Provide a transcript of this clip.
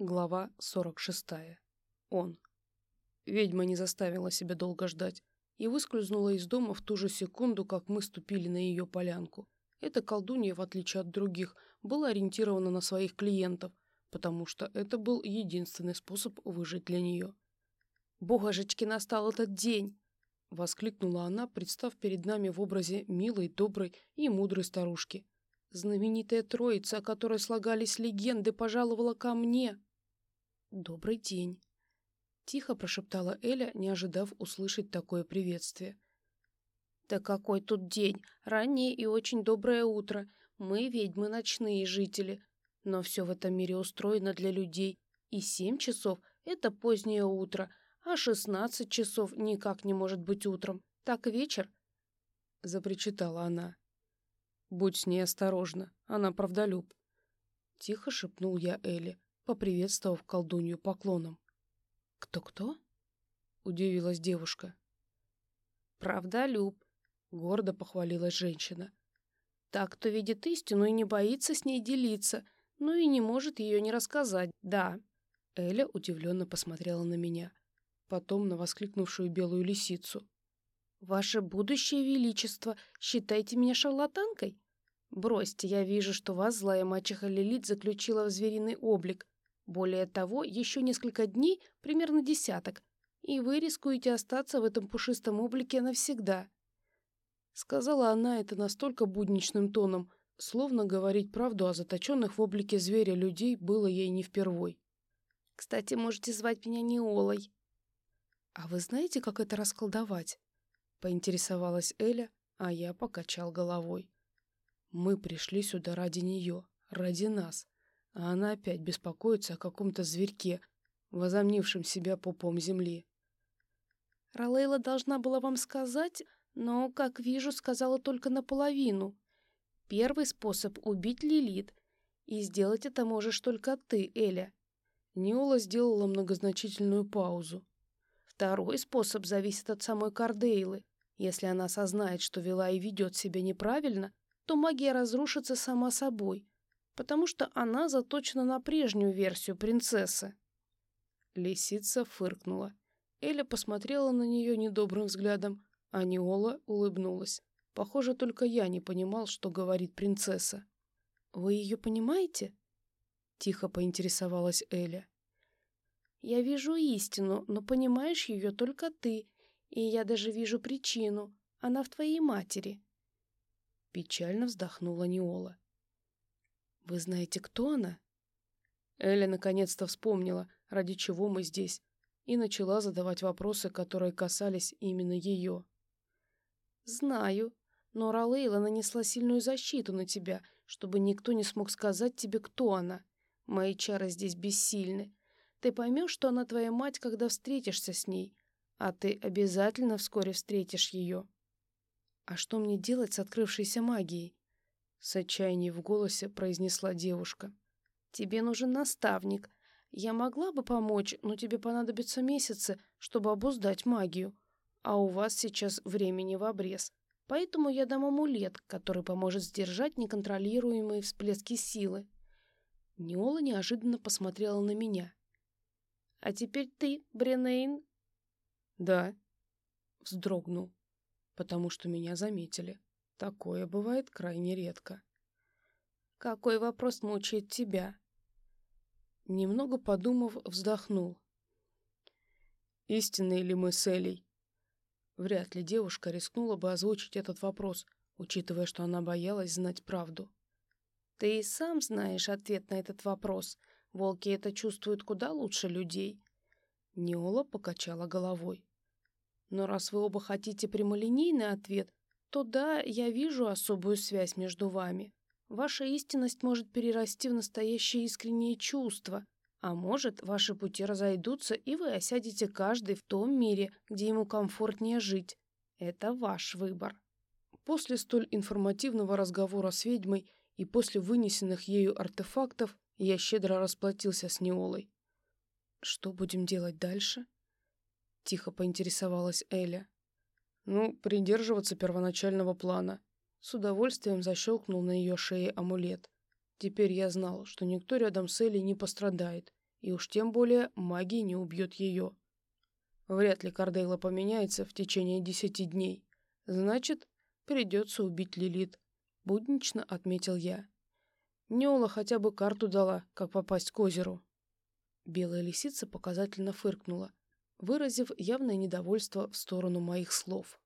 Глава 46. Он. Ведьма не заставила себя долго ждать и выскользнула из дома в ту же секунду, как мы ступили на ее полянку. Эта колдунья, в отличие от других, была ориентирована на своих клиентов, потому что это был единственный способ выжить для нее. «Божечки, настал этот день!» — воскликнула она, представ перед нами в образе милой, доброй и мудрой старушки. «Знаменитая троица, о которой слагались легенды, пожаловала ко мне!» «Добрый день!» — тихо прошептала Эля, не ожидав услышать такое приветствие. «Да какой тут день! Раннее и очень доброе утро. Мы, ведьмы, ночные жители. Но все в этом мире устроено для людей. И семь часов — это позднее утро, а шестнадцать часов никак не может быть утром. Так вечер?» — запричитала она. «Будь с ней осторожна, она правдолюб», — тихо шепнул я Эле поприветствовав колдунью поклоном. «Кто-кто?» — удивилась девушка. «Правда, Люб», — гордо похвалилась женщина. «Так, кто видит истину и не боится с ней делиться, но и не может ее не рассказать, да». Эля удивленно посмотрела на меня, потом на воскликнувшую белую лисицу. «Ваше будущее величество, считайте меня шарлатанкой? Бросьте, я вижу, что вас злая мачеха Лилит заключила в звериный облик. Более того, еще несколько дней, примерно десяток, и вы рискуете остаться в этом пушистом облике навсегда. Сказала она это настолько будничным тоном, словно говорить правду о заточенных в облике зверя людей было ей не впервой. «Кстати, можете звать меня Неолой». «А вы знаете, как это расколдовать?» — поинтересовалась Эля, а я покачал головой. «Мы пришли сюда ради нее, ради нас а она опять беспокоится о каком-то зверьке, возомнившем себя пупом земли. Ролейла должна была вам сказать, но, как вижу, сказала только наполовину. Первый способ — убить Лилит, и сделать это можешь только ты, Эля. Неола сделала многозначительную паузу. Второй способ зависит от самой Кардейлы. Если она осознает, что вела и ведет себя неправильно, то магия разрушится сама собой — потому что она заточена на прежнюю версию принцессы. Лисица фыркнула. Эля посмотрела на нее недобрым взглядом, а Неола улыбнулась. Похоже, только я не понимал, что говорит принцесса. «Вы ее понимаете?» Тихо поинтересовалась Эля. «Я вижу истину, но понимаешь ее только ты, и я даже вижу причину. Она в твоей матери». Печально вздохнула Неола. «Вы знаете, кто она?» Эля наконец-то вспомнила, ради чего мы здесь, и начала задавать вопросы, которые касались именно ее. «Знаю, но Ролейла нанесла сильную защиту на тебя, чтобы никто не смог сказать тебе, кто она. Мои чары здесь бессильны. Ты поймешь, что она твоя мать, когда встретишься с ней, а ты обязательно вскоре встретишь ее». «А что мне делать с открывшейся магией?» С отчаянием в голосе произнесла девушка. «Тебе нужен наставник. Я могла бы помочь, но тебе понадобятся месяцы, чтобы обуздать магию. А у вас сейчас времени в обрез. Поэтому я дам амулет, который поможет сдержать неконтролируемые всплески силы». Неола неожиданно посмотрела на меня. «А теперь ты, Бренейн?» «Да», — вздрогнул, потому что меня заметили. Такое бывает крайне редко. «Какой вопрос мучает тебя?» Немного подумав, вздохнул. «Истинные ли мы с Элей?» Вряд ли девушка рискнула бы озвучить этот вопрос, учитывая, что она боялась знать правду. «Ты и сам знаешь ответ на этот вопрос. Волки это чувствуют куда лучше людей». Неола покачала головой. «Но раз вы оба хотите прямолинейный ответ, то да, я вижу особую связь между вами. Ваша истинность может перерасти в настоящее искреннее чувство, а может, ваши пути разойдутся, и вы осядете каждый в том мире, где ему комфортнее жить. Это ваш выбор. После столь информативного разговора с ведьмой и после вынесенных ею артефактов я щедро расплатился с Неолой. «Что будем делать дальше?» — тихо поинтересовалась Эля. Ну, придерживаться первоначального плана. С удовольствием защелкнул на ее шее амулет. Теперь я знал, что никто рядом с Элей не пострадает, и уж тем более магия не убьет ее. Вряд ли Кардейла поменяется в течение десяти дней. Значит, придется убить Лилит, буднично отметил я. Неола хотя бы карту дала, как попасть к озеру. Белая лисица показательно фыркнула, выразив явное недовольство в сторону моих слов.